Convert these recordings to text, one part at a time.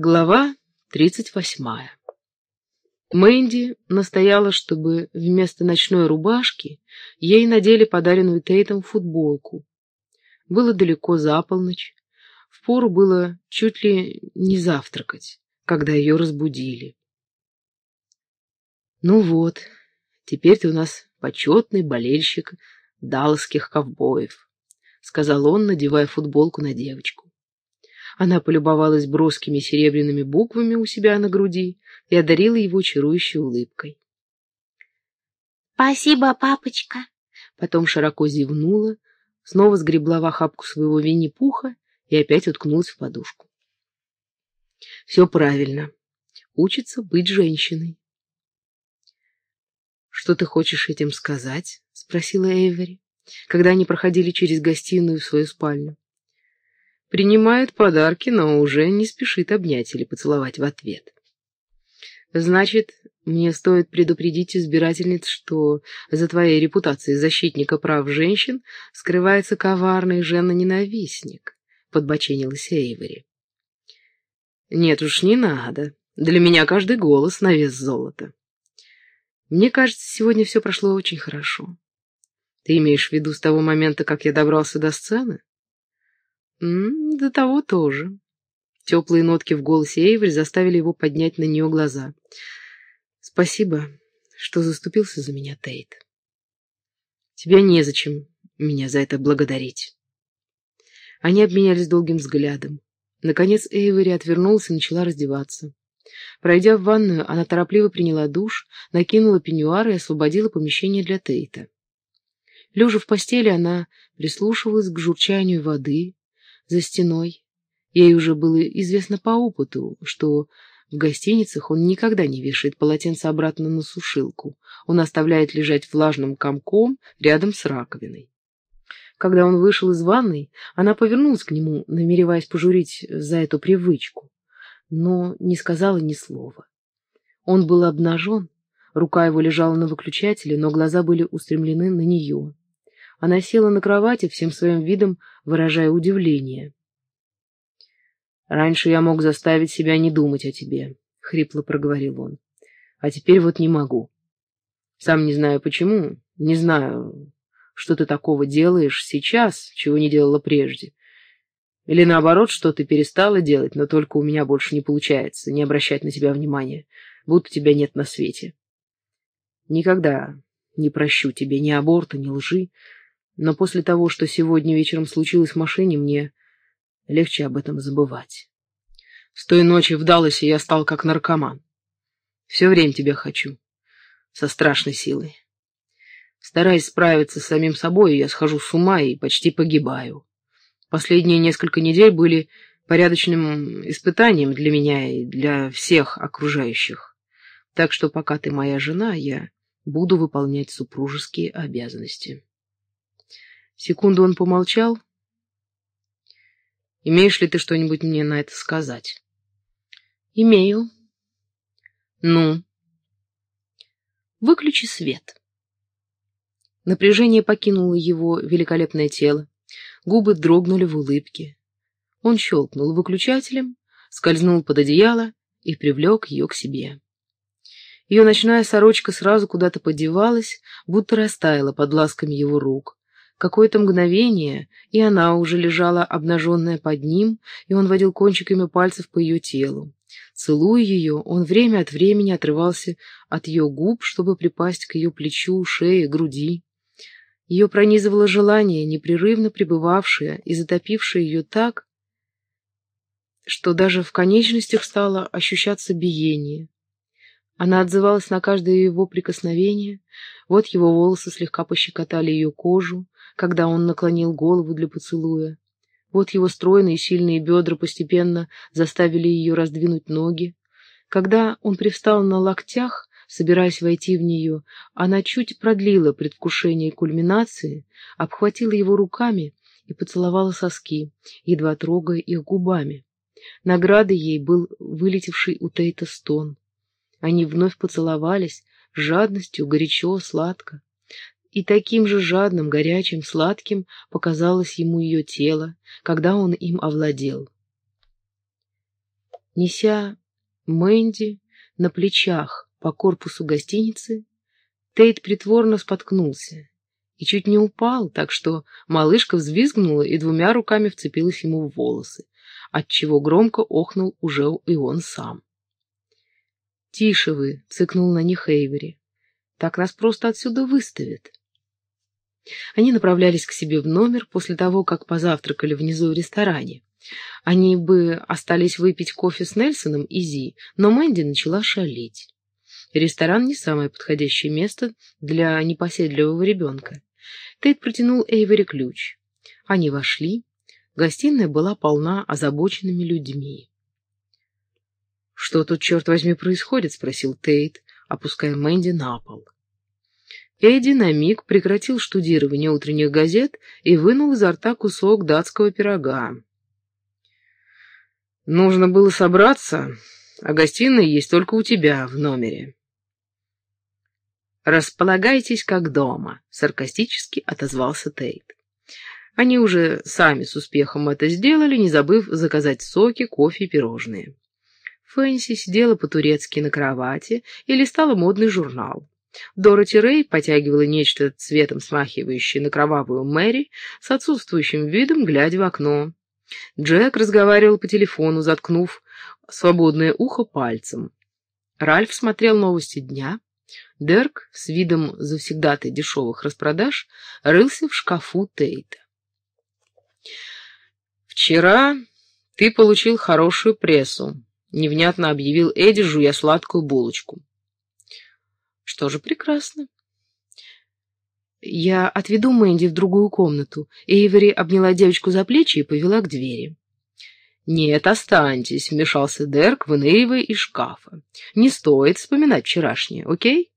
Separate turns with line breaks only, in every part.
Глава тридцать восьмая Мэнди настояла, чтобы вместо ночной рубашки ей надели подаренную Тейтом футболку. Было далеко за полночь, впору было чуть ли не завтракать, когда ее разбудили. «Ну вот, теперь ты у нас почетный болельщик далласских ковбоев», — сказал он, надевая футболку на девочку. Она полюбовалась броскими серебряными буквами у себя на груди и одарила его чарующей улыбкой.
«Спасибо, папочка!»
Потом широко зевнула, снова сгребла в охапку своего Винни-Пуха и опять уткнулась в подушку. «Все правильно. Учится быть женщиной». «Что ты хочешь этим сказать?» — спросила Эйвери, когда они проходили через гостиную в свою спальню принимает подарки, но уже не спешит обнять или поцеловать в ответ. Значит, мне стоит предупредить избирательниц, что за твоей репутацией защитника прав женщин скрывается коварный жена-ненавистник, — подбоченилась Эйвори. Нет уж, не надо. Для меня каждый голос на вес золота. Мне кажется, сегодня все прошло очень хорошо. Ты имеешь в виду с того момента, как я добрался до сцены? До того тоже. Теплые нотки в голосе Эйври заставили его поднять на нее глаза. Спасибо, что заступился за меня, Тейт. Тебя незачем меня за это благодарить. Они обменялись долгим взглядом. Наконец Эйвери отвернулась и начала раздеваться. Пройдя в ванную, она торопливо приняла душ, накинула пеньюар и освободила помещение для Тейта. Лежа в постели, она прислушивалась к журчанию воды, за стеной. Ей уже было известно по опыту, что в гостиницах он никогда не вешает полотенце обратно на сушилку. Он оставляет лежать влажным комком рядом с раковиной. Когда он вышел из ванной, она повернулась к нему, намереваясь пожурить за эту привычку, но не сказала ни слова. Он был обнажен, рука его лежала на выключателе, но глаза были устремлены на нее. Она села на кровати, всем своим видом выражая удивление. «Раньше я мог заставить себя не думать о тебе», — хрипло проговорил он. «А теперь вот не могу. Сам не знаю почему, не знаю, что ты такого делаешь сейчас, чего не делала прежде. Или наоборот, что ты перестала делать, но только у меня больше не получается не обращать на тебя внимания, будто тебя нет на свете. Никогда не прощу тебе ни аборта, ни лжи, но после того, что сегодня вечером случилось в машине, мне легче об этом забывать. С той ночи в Далласе я стал как наркоман. Все время тебя хочу. Со страшной силой. Стараясь справиться с самим собой, я схожу с ума и почти погибаю. Последние несколько недель были порядочным испытанием для меня и для всех окружающих. Так что пока ты моя жена, я буду выполнять супружеские обязанности. Секунду он помолчал. «Имеешь ли ты что-нибудь мне на это сказать?» «Имею». «Ну?» «Выключи свет». Напряжение покинуло его великолепное тело. Губы дрогнули в улыбке. Он щелкнул выключателем, скользнул под одеяло и привлек ее к себе. Ее ночная сорочка сразу куда-то подевалась, будто растаяла под ласками его рук. Какое-то мгновение, и она уже лежала обнаженная под ним, и он водил кончиками пальцев по ее телу. Целуя ее, он время от времени отрывался от ее губ, чтобы припасть к ее плечу, шее, груди. Ее пронизывало желание, непрерывно пребывавшее и затопившее ее так, что даже в конечностях стало ощущаться биение. Она отзывалась на каждое его прикосновение, вот его волосы слегка пощекотали ее кожу, когда он наклонил голову для поцелуя. Вот его стройные сильные бедра постепенно заставили ее раздвинуть ноги. Когда он привстал на локтях, собираясь войти в нее, она чуть продлила предвкушение кульминации, обхватила его руками и поцеловала соски, едва трогая их губами. Наградой ей был вылетевший у Тейта стон. Они вновь поцеловались, жадностью, горячо, сладко. И таким же жадным, горячим, сладким показалось ему ее тело, когда он им овладел. Неся Мэнди на плечах по корпусу гостиницы, Тейт притворно споткнулся и чуть не упал, так что малышка взвизгнула и двумя руками вцепилась ему в волосы, отчего громко охнул уже и он сам. «Тише вы!» — цыкнул на них Эйвери. «Так нас просто отсюда выставят». Они направлялись к себе в номер после того, как позавтракали внизу в ресторане. Они бы остались выпить кофе с Нельсоном и Зи, но Мэнди начала шалить. Ресторан не самое подходящее место для непоседливого ребенка. Тейт протянул Эйвери ключ. Они вошли. Гостиная была полна озабоченными людьми. «Что тут, черт возьми, происходит?» — спросил Тейт, опуская Мэнди на пол. Эдди на миг прекратил штудирование утренних газет и вынул изо рта кусок датского пирога. «Нужно было собраться, а гостиная есть только у тебя в номере». «Располагайтесь как дома», — саркастически отозвался Тейт. Они уже сами с успехом это сделали, не забыв заказать соки, кофе и пирожные. Фэнси сидела по-турецки на кровати и листала модный журнал. Дороти Рэй потягивала нечто цветом смахивающее на кровавую Мэри с отсутствующим видом, глядя в окно. Джек разговаривал по телефону, заткнув свободное ухо пальцем. Ральф смотрел новости дня. Дерк с видом завсегдатой дешевых распродаж рылся в шкафу Тейта. «Вчера ты получил хорошую прессу», — невнятно объявил Эдди, жуя сладкую булочку. Что же, прекрасно. Я отведу Мэнди в другую комнату. Эйвери обняла девочку за плечи и повела к двери. «Нет, останьтесь», — вмешался Дерк, выныривая из шкафа. «Не стоит вспоминать вчерашнее, окей?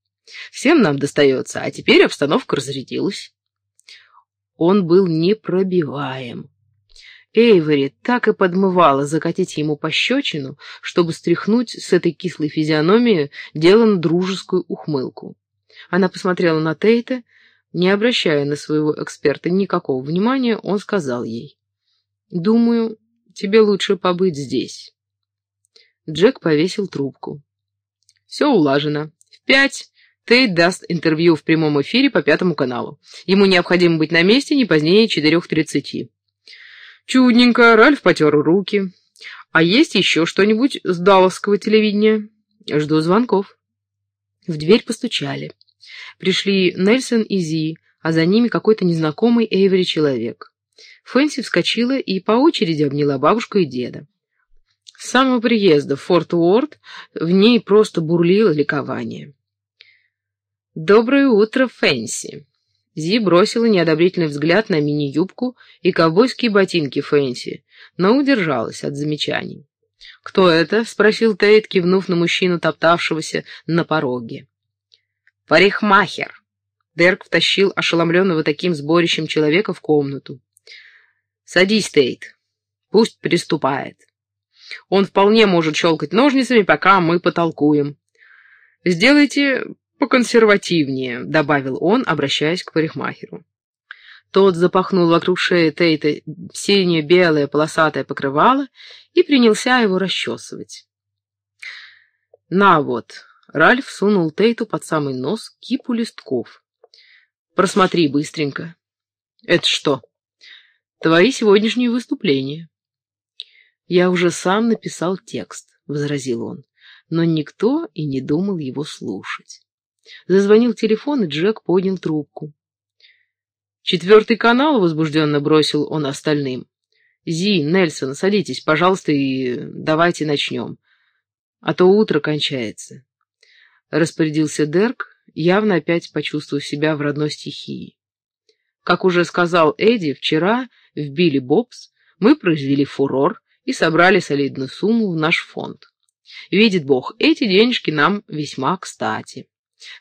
Всем нам достается, а теперь обстановка разрядилась». Он был непробиваем. Эйвори так и подмывала закатить ему пощечину, чтобы стряхнуть с этой кислой физиономии делом дружескую ухмылку. Она посмотрела на Тейта, не обращая на своего эксперта никакого внимания, он сказал ей, «Думаю, тебе лучше побыть здесь». Джек повесил трубку. «Все улажено. В пять Тейт даст интервью в прямом эфире по Пятому каналу. Ему необходимо быть на месте не позднее четырех тридцати. Чудненько, Ральф потер руки. А есть еще что-нибудь с далласского телевидения? Жду звонков. В дверь постучали. Пришли Нельсон и Зи, а за ними какой-то незнакомый Эйвери человек. Фэнси вскочила и по очереди обняла бабушку и деда. С самого приезда в Форт Уорд в ней просто бурлило ликование. «Доброе утро, Фэнси!» Зи бросила неодобрительный взгляд на мини-юбку и ковбойские ботинки Фэнси, но удержалась от замечаний. «Кто это?» — спросил Тейт, кивнув на мужчину, топтавшегося на пороге. «Парикмахер!» Дерк втащил ошеломленного таким сборищем человека в комнату. «Садись, Тейт. Пусть приступает. Он вполне может щелкать ножницами, пока мы потолкуем. Сделайте поконсервативнее», — добавил он, обращаясь к парикмахеру. Тот запахнул вокруг шеи Тейта синее-белое полосатое покрывало и принялся его расчесывать. «На вот!» — Ральф сунул Тейту под самый нос кипу листков. «Просмотри быстренько». «Это что?» «Твои сегодняшние выступления». «Я уже сам написал текст», — возразил он, но никто и не думал его слушать. Зазвонил телефон, и Джек поднял трубку. «Четвертый канал», — возбужденно бросил он остальным. «Зи, Нельсон, садитесь, пожалуйста, и давайте начнем. А то утро кончается». Распорядился Дерк, явно опять почувствовав себя в родной стихии. Как уже сказал Эдди, вчера в Билли Бобс мы произвели фурор и собрали солидную сумму в наш фонд. Видит Бог, эти денежки нам весьма кстати.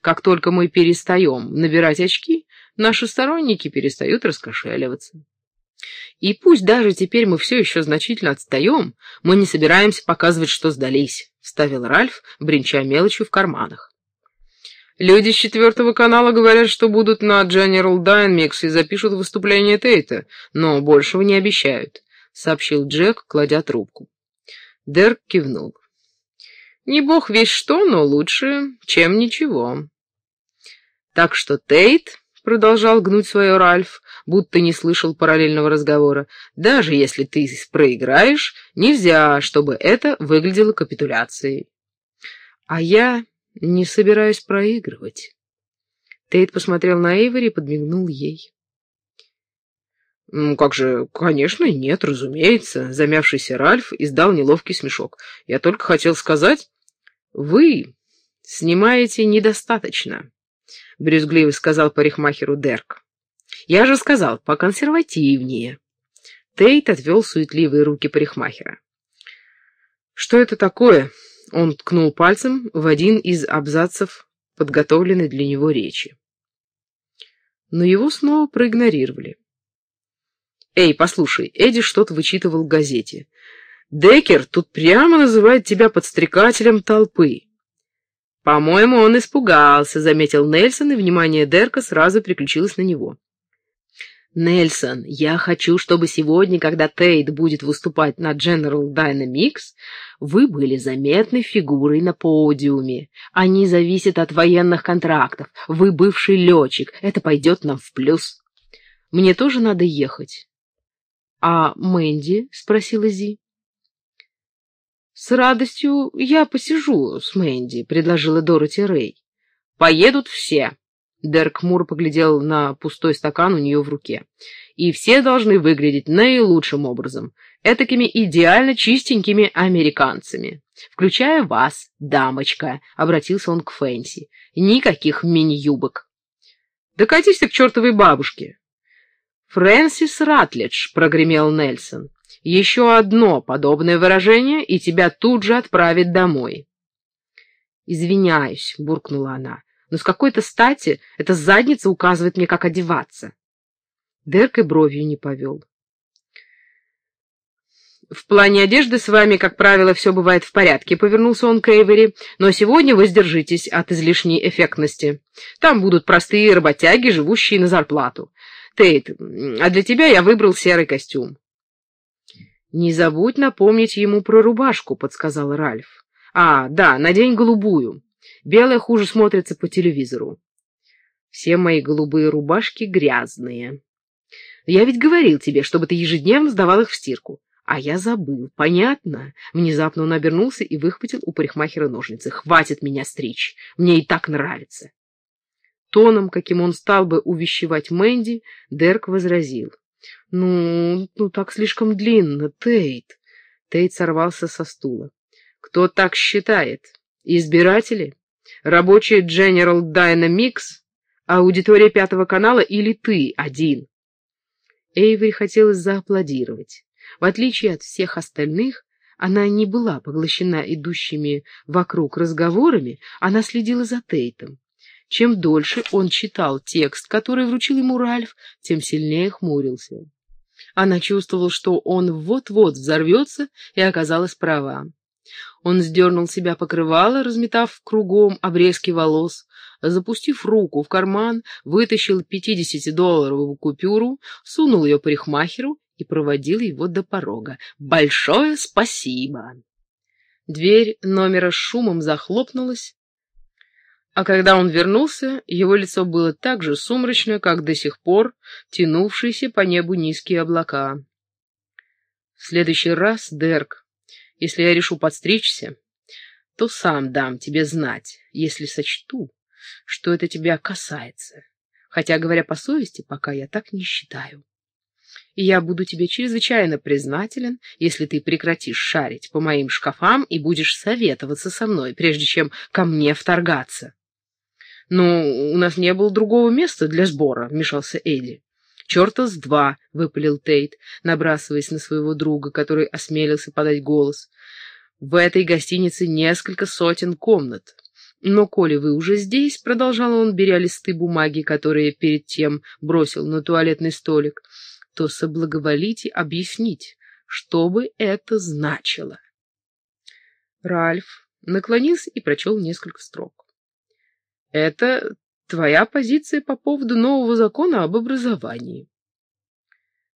Как только мы перестаем набирать очки, наши сторонники перестают раскошеливаться. И пусть даже теперь мы все еще значительно отстаем, мы не собираемся показывать, что сдались, — вставил Ральф, бренча мелочью в карманах. Люди с четвертого канала говорят, что будут на General Dynamics и запишут выступление Тейта, но большего не обещают, — сообщил Джек, кладя трубку. Дерк кивнул. Не бог весь что, но лучше, чем ничего. Так что Тейт, — продолжал гнуть свое Ральф, будто не слышал параллельного разговора, — даже если ты проиграешь, нельзя, чтобы это выглядело капитуляцией. А я не собираюсь проигрывать. Тейт посмотрел на Эйвори и подмигнул ей. «Ну, как же, конечно, нет, разумеется», — замявшийся Ральф издал неловкий смешок. «Я только хотел сказать, вы снимаете недостаточно», — брюзгливо сказал парикмахеру Дерк. «Я же сказал, поконсервативнее». Тейт отвел суетливые руки парикмахера. «Что это такое?» — он ткнул пальцем в один из абзацев подготовленной для него речи. Но его снова проигнорировали. «Эй, послушай, Эдди что-то вычитывал в газете. Деккер тут прямо называет тебя подстрекателем толпы». «По-моему, он испугался», — заметил Нельсон, и внимание Дерка сразу переключилось на него. «Нельсон, я хочу, чтобы сегодня, когда Тейт будет выступать на General Dynamics, вы были заметной фигурой на подиуме. Они зависят от военных контрактов. Вы бывший летчик. Это пойдет нам в плюс. Мне тоже надо ехать. «А Мэнди?» — спросила Зи. «С радостью я посижу с Мэнди», — предложила Дороти Рэй. «Поедут все». Дерк Мур поглядел на пустой стакан у нее в руке. «И все должны выглядеть наилучшим образом, этакими идеально чистенькими американцами. Включая вас, дамочка», — обратился он к Фэнси. «Никаких мини-юбок». «Да катись ты к чертовой бабушке!» «Фрэнсис Ратлидж», — прогремел Нельсон. «Еще одно подобное выражение, и тебя тут же отправят домой». «Извиняюсь», — буркнула она, — «но с какой-то стати эта задница указывает мне, как одеваться». Дерк и бровью не повел. «В плане одежды с вами, как правило, все бывает в порядке», — повернулся он к Эйвери, «но сегодня воздержитесь от излишней эффектности. Там будут простые работяги, живущие на зарплату. Тейт, а для тебя я выбрал серый костюм. «Не забудь напомнить ему про рубашку», — подсказал Ральф. «А, да, надень голубую. Белая хуже смотрится по телевизору. Все мои голубые рубашки грязные. Я ведь говорил тебе, чтобы ты ежедневно сдавал их в стирку. А я забыл, понятно?» Внезапно он обернулся и выхватил у парикмахера ножницы. «Хватит меня стричь, мне и так нравится». Тоном, каким он стал бы увещевать Мэнди, Дерк возразил. «Ну, ну так слишком длинно, Тейт». Тейт сорвался со стула. «Кто так считает? Избиратели? Рабочие General Dynamics? Аудитория Пятого канала или ты один?» Эйвери хотелось зааплодировать. В отличие от всех остальных, она не была поглощена идущими вокруг разговорами, она следила за Тейтом. Чем дольше он читал текст, который вручил ему Ральф, тем сильнее хмурился. Она чувствовала, что он вот-вот взорвется, и оказалась права. Он сдернул себя покрывало, разметав кругом обрезки волос, запустив руку в карман, вытащил пятидесятидолларовую купюру, сунул ее парикмахеру и проводил его до порога. «Большое спасибо!» Дверь номера с шумом захлопнулась, а когда он вернулся, его лицо было так же сумрачно, как до сих пор тянувшиеся по небу низкие облака. В следующий раз, Дерк, если я решу подстричься, то сам дам тебе знать, если сочту, что это тебя касается. Хотя, говоря по совести, пока я так не считаю. И я буду тебе чрезвычайно признателен, если ты прекратишь шарить по моим шкафам и будешь советоваться со мной, прежде чем ко мне вторгаться. «Ну, у нас не было другого места для сбора», — вмешался Эдди. «Черта с два!» — выпалил Тейт, набрасываясь на своего друга, который осмелился подать голос. «В этой гостинице несколько сотен комнат. Но, коли вы уже здесь, — продолжал он, беря листы бумаги, которые перед тем бросил на туалетный столик, — то соблаговолите объяснить, что бы это значило». Ральф наклонился и прочел несколько строк. Это твоя позиция по поводу нового закона об образовании.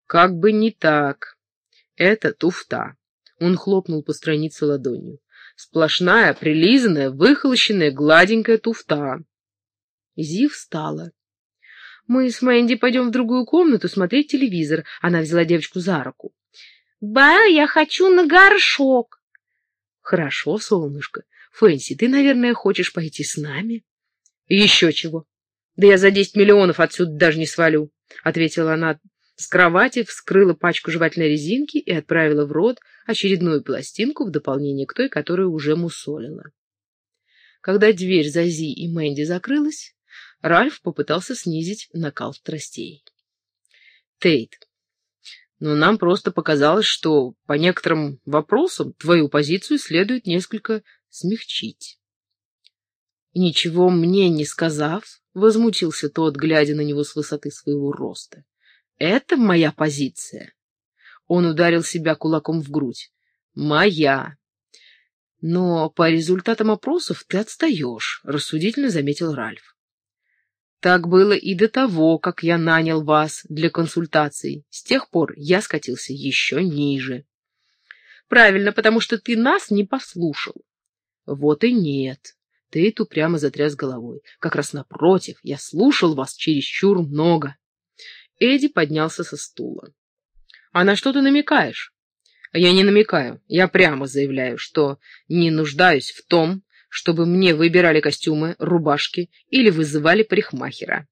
Как бы не так. Это туфта. Он хлопнул по странице ладонью. Сплошная, прилизанная, выхолощенная, гладенькая туфта. Зи встала. «Мы с Мэнди пойдем в другую комнату смотреть телевизор». Она взяла девочку за руку. «Ба, я хочу на горшок!» «Хорошо, солнышко. Фэнси, ты, наверное, хочешь пойти с нами?» «Еще чего. Да я за десять миллионов отсюда даже не свалю», — ответила она с кровати, вскрыла пачку жевательной резинки и отправила в рот очередную пластинку в дополнение к той, которую уже мусолила. Когда дверь за Зи и Мэнди закрылась, Ральф попытался снизить накал страстей. «Тейт, но нам просто показалось, что по некоторым вопросам твою позицию следует несколько смягчить». «Ничего мне не сказав», — возмутился тот, глядя на него с высоты своего роста. Это моя позиция. Он ударил себя кулаком в грудь. Моя. Но по результатам опросов ты отстаешь, рассудительно заметил Ральф. Так было и до того, как я нанял вас для консультаций. С тех пор я скатился еще ниже. Правильно, потому что ты нас не послушал. Вот и нет. Ты тут прямо затряс головой. Как раз напротив, я слушал вас чересчур много. Эдди поднялся со стула. «А на что ты намекаешь?» «Я не намекаю. Я прямо заявляю, что не нуждаюсь в том, чтобы мне выбирали костюмы, рубашки или вызывали парикмахера.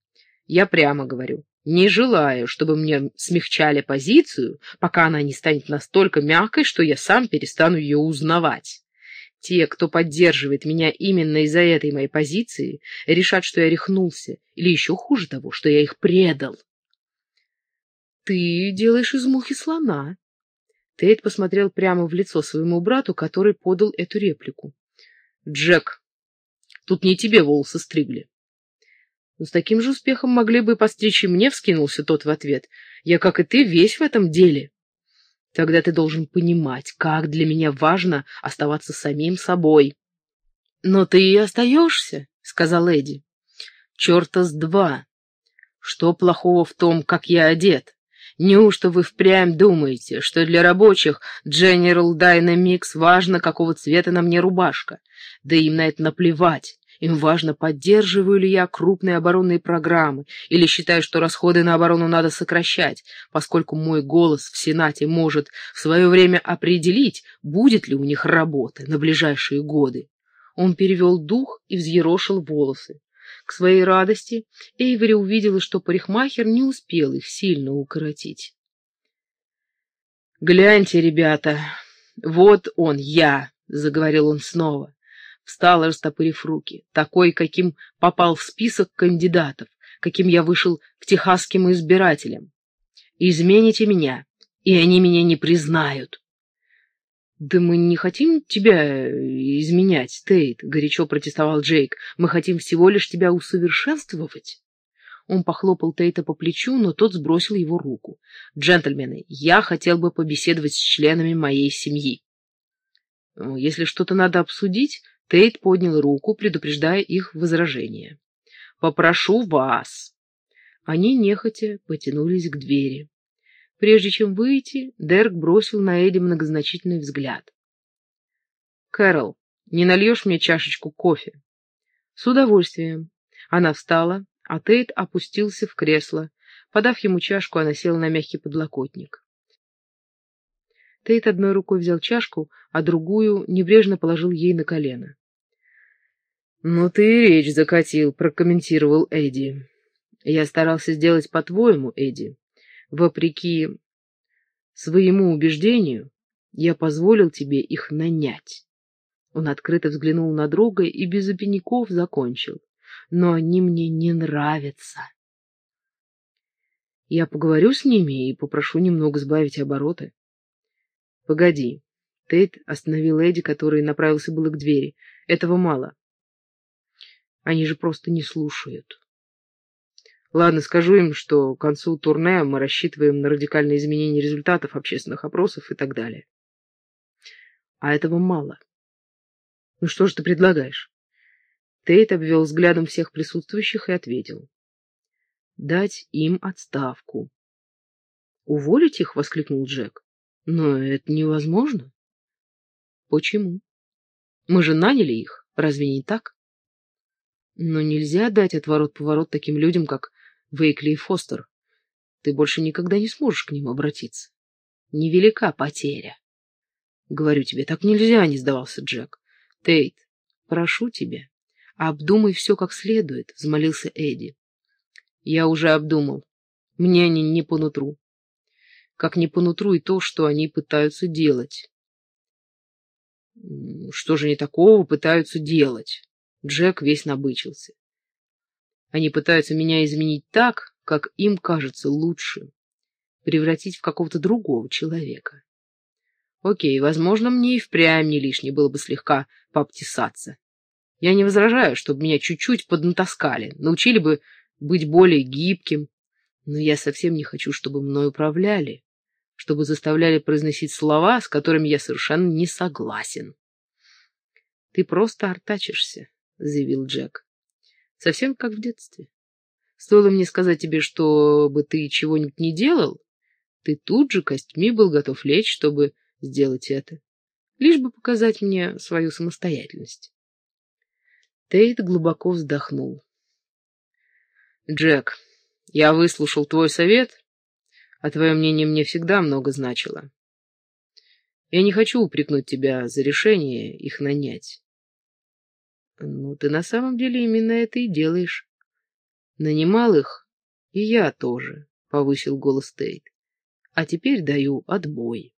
Я прямо говорю, не желаю, чтобы мне смягчали позицию, пока она не станет настолько мягкой, что я сам перестану ее узнавать. Те, кто поддерживает меня именно из-за этой моей позиции, решат, что я рехнулся, или еще хуже того, что я их предал. Ты делаешь из мухи слона. Тейт посмотрел прямо в лицо своему брату, который подал эту реплику. Джек, тут не тебе волосы стригли. Но с таким же успехом могли бы постричь и мне, вскинулся тот в ответ. Я, как и ты, весь в этом деле. Тогда ты должен понимать, как для меня важно оставаться самим собой. Но ты и остаешься, сказал Эдди. Черта с два. Что плохого в том, как я одет? Неужто вы впрямь думаете, что для рабочих General Dynamics важно, какого цвета на мне рубашка? Да им на это наплевать. Им важно, поддерживаю ли я крупные оборонные программы или считаю, что расходы на оборону надо сокращать, поскольку мой голос в Сенате может в свое время определить, будет ли у них работа на ближайшие годы. Он перевел дух и взъерошил волосы. К своей радости Эйвери увидела, что парикмахер не успел их сильно укоротить. «Гляньте, ребята, вот он, я!» — заговорил он снова. Встал, растопырив руки, такой, каким попал в список кандидатов, каким я вышел к техасским избирателям. Измените меня, и они меня не признают. «Да мы не хотим тебя изменять, Тейт», — горячо протестовал Джейк. «Мы хотим всего лишь тебя усовершенствовать». Он похлопал Тейта по плечу, но тот сбросил его руку. «Джентльмены, я хотел бы побеседовать с членами моей семьи». «Ну, «Если что-то надо обсудить...» Тейт поднял руку, предупреждая их возражения. «Попрошу вас». Они нехотя потянулись к двери. Прежде чем выйти, Дерк бросил на Эдди многозначительный взгляд. «Кэрол, не нальешь мне чашечку кофе?» «С удовольствием». Она встала, а Тейт опустился в кресло. Подав ему чашку, она села на мягкий подлокотник. Тейт одной рукой взял чашку, а другую небрежно положил ей на колено. «Ну ты речь закатил», — прокомментировал Эдди. «Я старался сделать по-твоему, Эдди. Вопреки своему убеждению, я позволил тебе их нанять. Он открыто взглянул на друга и без обиняков закончил. Но они мне не нравятся. Я поговорю с ними и попрошу немного сбавить обороты. Погоди. Тейт остановил Эдди, который направился было к двери. Этого мало. Они же просто не слушают. Ладно, скажу им, что к концу турне мы рассчитываем на радикальное изменение результатов общественных опросов и так далее. А этого мало. Ну что же ты предлагаешь? Тейт обвел взглядом всех присутствующих и ответил. Дать им отставку. Уволить их? — воскликнул Джек. Но это невозможно. Почему? Мы же наняли их, разве не так? Но нельзя дать отворот-поворот таким людям, как Вейкли и Фостер. Ты больше никогда не сможешь к ним обратиться. Невелика потеря. Говорю тебе, так нельзя, не сдавался Джек. Тейт, прошу тебя, обдумай все как следует, взмолился Эдди. Я уже обдумал. Мне они не по нутру. Как не по нутру и то, что они пытаются делать. Что же они такого пытаются делать? Джек весь набычился. Они пытаются меня изменить так, как им кажется лучше, превратить в какого-то другого человека. Окей, возможно, мне и впрямь не лишне было бы слегка пообтесаться. Я не возражаю, чтобы меня чуть-чуть поднатаскали, научили бы быть более гибким, но я совсем не хочу, чтобы мной управляли, чтобы заставляли произносить слова, с которыми я совершенно не согласен. Ты просто артачишься, — заявил Джек. «Совсем как в детстве. Стоило мне сказать тебе, чтобы ты чего-нибудь не делал, ты тут же костьми был готов лечь, чтобы сделать это, лишь бы показать мне свою самостоятельность». Тейт глубоко вздохнул. «Джек, я выслушал твой совет, а твое мнение мне всегда много значило. Я не хочу упрекнуть тебя за решение их нанять. Ну, ты на самом деле именно это и делаешь. Нанимал их, и я тоже, — повысил голос Тейт. А теперь даю отбой.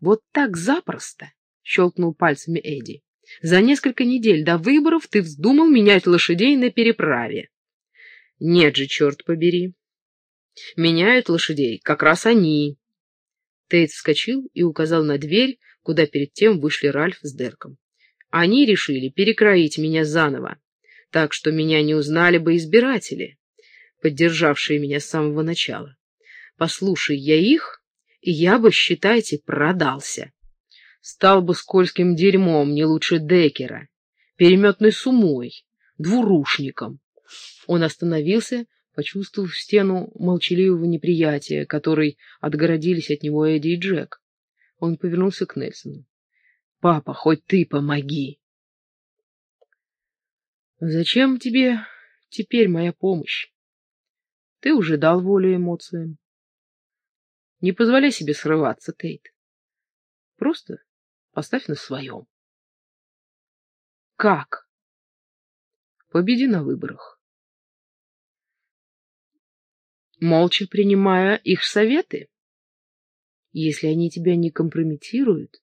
Вот так запросто, — щелкнул пальцами Эдди. За несколько недель до выборов ты вздумал менять лошадей на переправе. Нет же, черт побери. Меняют лошадей как раз они. Тейт вскочил и указал на дверь, куда перед тем вышли Ральф с Дерком. Они решили перекроить меня заново, так что меня не узнали бы избиратели, поддержавшие меня с самого начала. Послушай я их, и я бы, считайте, продался. Стал бы скользким дерьмом, не лучше Декера, переметной сумой, двурушником. Он остановился, почувствовав стену молчаливого неприятия, которой отгородились от него Эдди и Джек. Он повернулся к Нельсону. Папа, хоть ты помоги. Зачем тебе теперь моя помощь? Ты уже дал волю эмоциям. Не позволяй себе срываться, Тейт. Просто поставь на своем. Как? Победи на выборах. Молча принимая их советы? Если они тебя не компрометируют,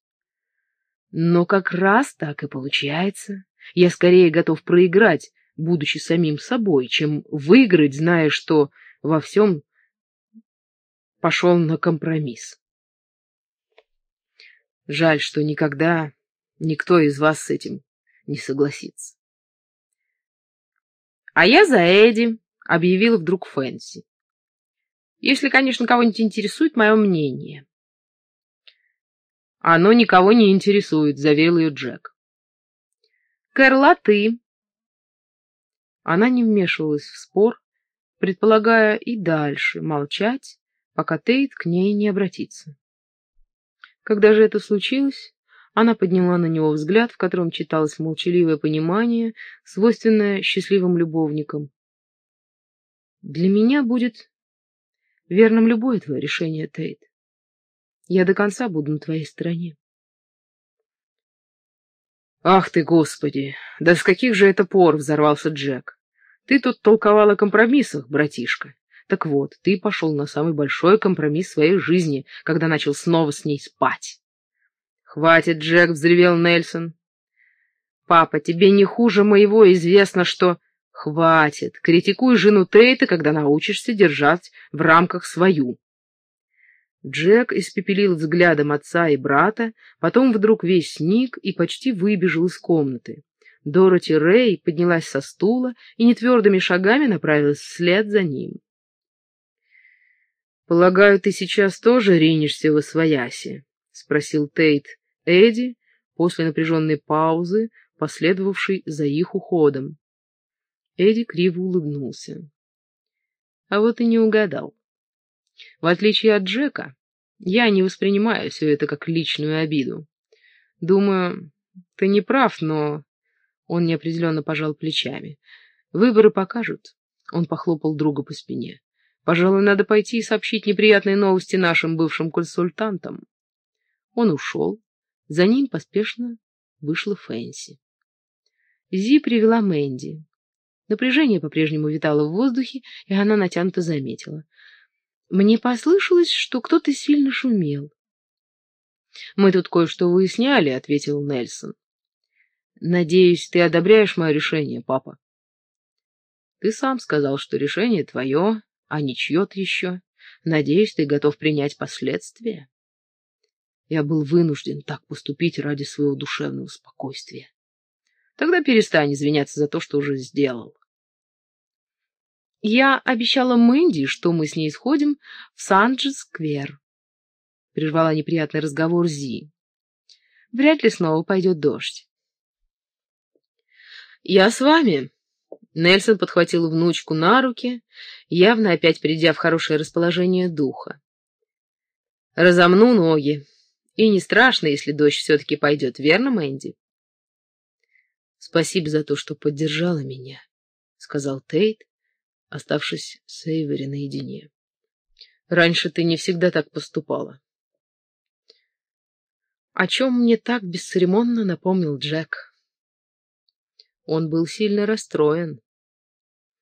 но как раз так и получается. Я скорее готов проиграть, будучи самим собой, чем выиграть, зная, что во всем пошел на компромисс. Жаль, что никогда никто из вас с этим не согласится. А я за Эдди, объявил вдруг Фэнси. Если, конечно, кого-нибудь интересует мое мнение. «Оно никого не интересует», — заверил ее Джек. «Кэрла, а ты?» Она не вмешивалась в спор, предполагая и дальше молчать, пока Тейт к ней не обратится. Когда же это случилось, она подняла на него взгляд, в котором читалось молчаливое понимание, свойственное счастливым любовникам. «Для меня будет верным любое твое решение, Тейт. Я до конца буду на твоей стороне. Ах ты, Господи! Да с каких же это пор взорвался Джек? Ты тут толковал о компромиссах, братишка. Так вот, ты пошел на самый большой компромисс своей жизни, когда начал снова с ней спать. Хватит, Джек, взревел Нельсон. Папа, тебе не хуже моего известно, что... Хватит, критикуй жену Тейта, когда научишься держать в рамках свою. Джек испепелил взглядом отца и брата, потом вдруг весь сник и почти выбежал из комнаты. Дороти Рэй поднялась со стула и нетвердыми шагами направилась вслед за ним. «Полагаю, ты сейчас тоже ринешься во свояси?» — спросил Тейт Эдди после напряженной паузы, последовавшей за их уходом. Эдди криво улыбнулся. А вот и не угадал. В отличие от Джека, я не воспринимаю все это как личную обиду. Думаю, ты не прав, но... Он неопределенно пожал плечами. Выборы покажут. Он похлопал друга по спине. Пожалуй, надо пойти и сообщить неприятные новости нашим бывшим консультантам. Он ушел. За ним поспешно вышла Фэнси. Зи привела Мэнди. Напряжение по-прежнему витало в воздухе, и она натянуто заметила. Мне послышалось, что кто-то сильно шумел. «Мы тут кое-что выясняли», — ответил Нельсон. «Надеюсь, ты одобряешь мое решение, папа?» «Ты сам сказал, что решение твое, а не чье-то еще. Надеюсь, ты готов принять последствия?» Я был вынужден так поступить ради своего душевного спокойствия. Тогда перестань извиняться за то, что уже сделал. Я обещала Мэнди, что мы с ней сходим в Санджи-сквер. Прервала неприятный разговор Зи. Вряд ли снова пойдет дождь. Я с вами. Нельсон подхватил внучку на руки, явно опять придя в хорошее расположение духа. Разомну ноги. И не страшно, если дождь все-таки пойдет, верно, Мэнди? Спасибо за то, что поддержала меня, — сказал Тейт, оставшись с Эйвери наедине. Раньше ты не всегда так поступала. О чем мне так бесцеремонно напомнил Джек. Он был сильно расстроен.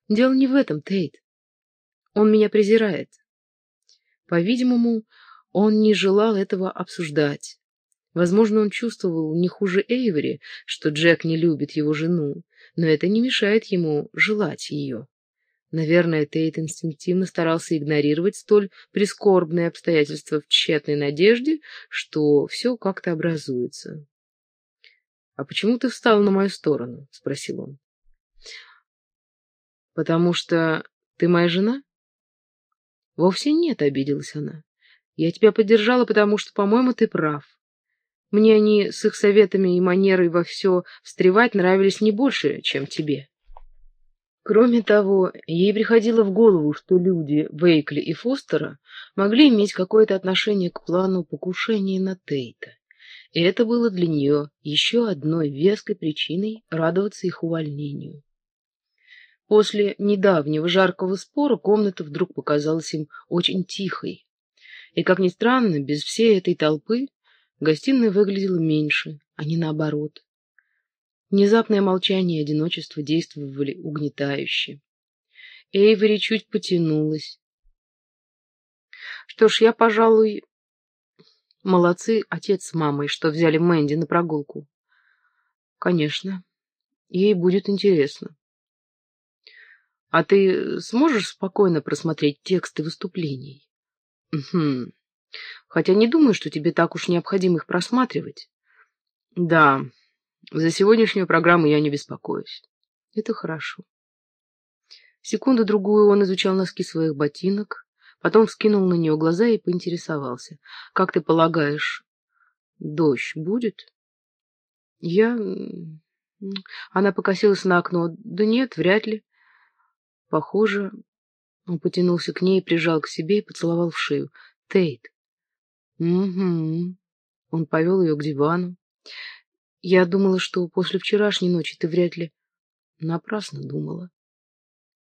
Дело не в этом, Тейт. Он меня презирает. По-видимому, он не желал этого обсуждать. Возможно, он чувствовал не хуже Эйвери, что Джек не любит его жену, но это не мешает ему желать ее. Наверное, Тейт инстинктивно старался игнорировать столь прискорбные обстоятельства в тщетной надежде, что все как-то образуется. — А почему ты встал на мою сторону? — спросил он. — Потому что ты моя жена? — Вовсе нет, — обиделась она. — Я тебя поддержала, потому что, по-моему, ты прав. Мне они с их советами и манерой во все встревать нравились не больше, чем тебе. — Кроме того, ей приходило в голову, что люди Вейкли и Фостера могли иметь какое-то отношение к плану покушения на Тейта, и это было для нее еще одной веской причиной радоваться их увольнению. После недавнего жаркого спора комната вдруг показалась им очень тихой, и, как ни странно, без всей этой толпы гостиная выглядела меньше, а не наоборот. Внезапное молчание и одиночество действовали угнетающе. Эйвери чуть потянулась. Что ж, я, пожалуй... Молодцы отец с мамой, что взяли Мэнди на прогулку. Конечно, ей будет интересно. А ты сможешь спокойно просмотреть тексты выступлений? Угу. Хотя не думаю, что тебе так уж необходимо их просматривать. Да, за сегодняшнюю программу я не беспокоюсь. Это хорошо. Секунду-другую он изучал носки своих ботинок, потом вскинул на нее глаза и поинтересовался. — Как ты полагаешь, дождь будет? Я... Она покосилась на окно. Да нет, вряд ли. Похоже... Он потянулся к ней, прижал к себе и поцеловал в шею. — Тейт. — Угу. Он повел ее к дивану. Я думала, что после вчерашней ночи ты вряд ли... Напрасно думала.